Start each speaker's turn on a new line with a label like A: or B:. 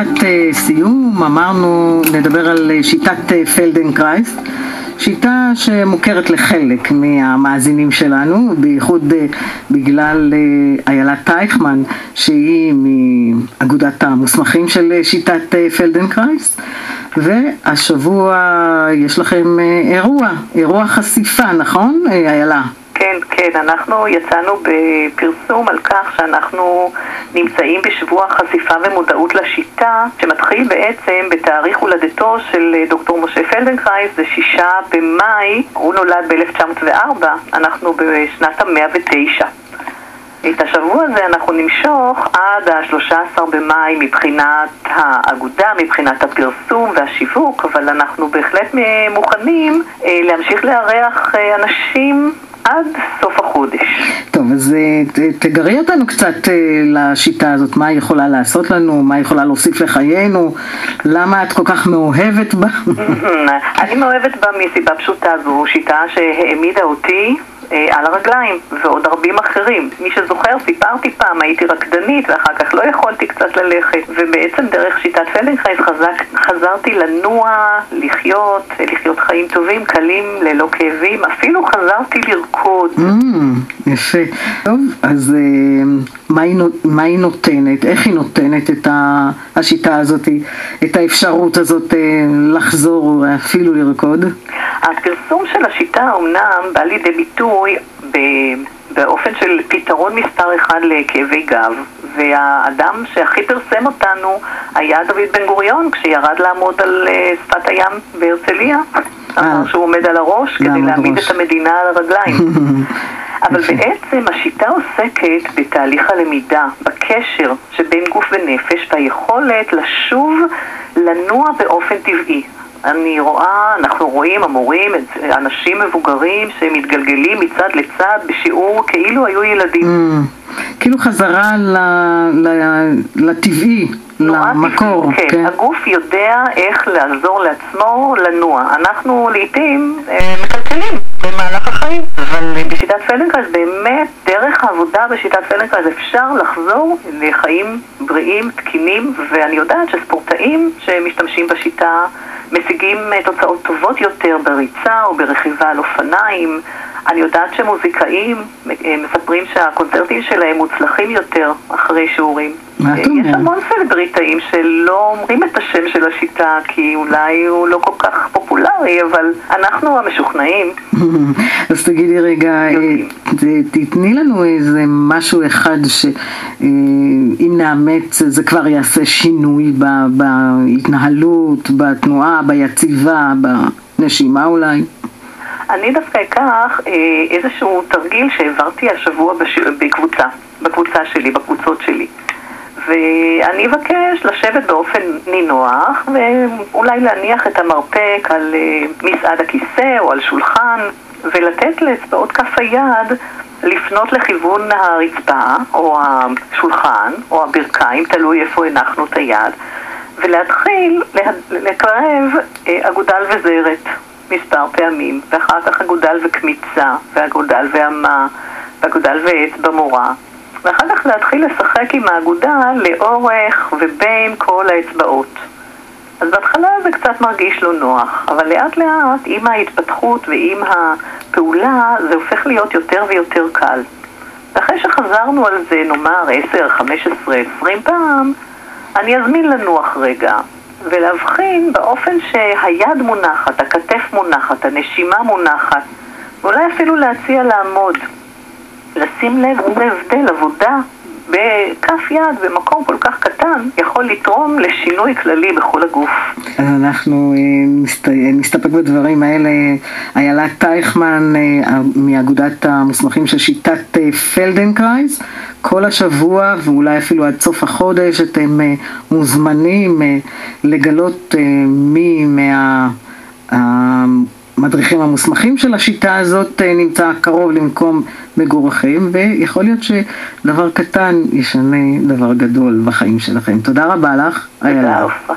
A: לקראת סיום אמרנו נדבר על שיטת פלדנקרייס שיטה שמוכרת לחלק מהמאזינים שלנו, בייחוד בגלל איילה טייכמן שהיא מאגודת המוסמכים של שיטת פלדנקרייס והשבוע יש לכם אירוע, אירוע חשיפה, נכון איילה?
B: כן, כן, אנחנו יצאנו בפרסום על כך שאנחנו נמצאים בשבוע חשיפה ומודעות לשיטה שמתחיל בעצם בתאריך הולדתו של דוקטור משה פלדנקרייס, זה שישה במאי, הוא נולד ב-1904, אנחנו בשנת המאה ותשע. את השבוע הזה אנחנו נמשוך עד ה-13 במאי מבחינת האגודה, מבחינת הפרסום והשיווק, אבל אנחנו בהחלט מוכנים להמשיך לארח אנשים עד סוף החודש.
A: טוב, אז תגרי אותנו קצת לשיטה הזאת, מה היא יכולה לעשות לנו, מה היא יכולה להוסיף לחיינו, למה את כל כך מאוהבת בה?
B: אני מאוהבת בה מסיבה פשוטה, זו שיטה שהעמידה אותי על הרגליים, ועוד רבים אחרים. מי שזוכר, סיפרתי פעם, הייתי רקדנית ואחר כך לא יכולתי קצת ללכת, ובעצם דרך שיטת פלדנקרייס חזרתי לנוע, לחיות, לחיות חיים טובים, קלים, ללא כאבים, אפילו חזרתי לרקוד.
A: Mm, יפה. טוב, אז מה היא, מה היא נותנת? איך היא נותנת את השיטה הזאת, את האפשרות הזאת לחזור אפילו לרקוד?
B: הפרסום של השיטה אומנם בא לידי ביטוי באופן של פתרון מספר אחד לכאבי גב והאדם שהכי פרסם אותנו היה דוד בן גוריון כשירד לעמוד על שפת הים בהרצליה אמר שהוא עומד על הראש כדי להעמיד את המדינה על הרגליים. אבל בעצם השיטה עוסקת בתהליך הלמידה, בקשר שבין גוף ונפש והיכולת לשוב לנוע באופן טבעי אני רואה, אנחנו רואים המורים, אנשים מבוגרים שמתגלגלים מצד לצד בשיעור כאילו היו ילדים.
A: ממ, כאילו חזרה ל, ל, לטבעי, למקור.
B: כן, כן, הגוף יודע איך לעזור לעצמו לנוע. אנחנו לעיתים אה, מקלקלים במהלך החיים, אבל בשיטת פלדנקרייז באמת דרך העבודה בשיטת פלדנקרייז אפשר לחזור לחיים בריאים, תקינים, ואני יודעת שספורטאים שמשתמשים בשיטה משיגים תוצאות טובות יותר בריצה או ברכיבה על אופניים. אני יודעת שמוזיקאים מספרים שהקונצרטים שלהם מוצלחים יותר אחרי שיעורים.
A: מה את אומרת?
B: יש המון סלבריטאים שלא אומרים את השם של השיטה כי אולי הוא לא כל כך פופולרי, אבל אנחנו המשוכנעים.
A: אז תגידי רגע, תתני לנו איזה משהו אחד שאם נאמץ זה כבר יעשה שינוי בהתנהלות, בתנועה, ביציבה, בנשימה אולי?
B: אני דווקא אקח אה, איזשהו תרגיל שהעברתי השבוע בש... בקבוצה, בקבוצה שלי, בקבוצות שלי. ואני אבקש לשבת באופן נינוח ואולי להניח את המרפק על אה, מסעד הכיסא או על שולחן ולתת לאצבעות כף היד לפנות לכיוון הרצפה או השולחן או הברכיים, תלוי איפה הנחנו את היד ולהתחיל לקרב אה, אגודל וזרת. מספר פעמים, ואחר כך אגודל וקמיצה, ואגודל ואמה, ואגודל ואצבע מורה, ואחר כך להתחיל לשחק עם האגודל לאורך ובין כל האצבעות. אז בהתחלה זה קצת מרגיש לא נוח, אבל לאט לאט עם ההתפתחות ועם הפעולה זה הופך להיות יותר ויותר קל. ואחרי שחזרנו על זה נאמר 10, 15, 20 פעם, אני אזמין לנוח רגע, ולהבחין באופן שהיד מונחת, הכתף מונחת, הנשימה מונחת, ואולי אפילו להציע לעמוד. לשים לב איזה הבדל, עבודה בכף יד במקום כל כך קטן יכול לתרום לשינוי כללי בכל הגוף.
A: אז אנחנו נסת, נסתפק בדברים האלה. איילה טייכמן מאגודת המוסמכים של שיטת פלדנקרייז. כל השבוע ואולי אפילו עד סוף החודש אתם מוזמנים לגלות מי מה... המדריכים המוסמכים של השיטה הזאת נמצא קרוב למקום מגוריכם ויכול להיות שדבר קטן ישנה דבר גדול בחיים שלכם. תודה רבה לך.
B: תודה רבה.